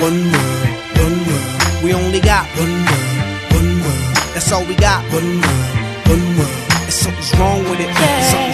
One world, one world. We only got one world, one world. That's all we got. One world, one world. And something's wrong with it. Something's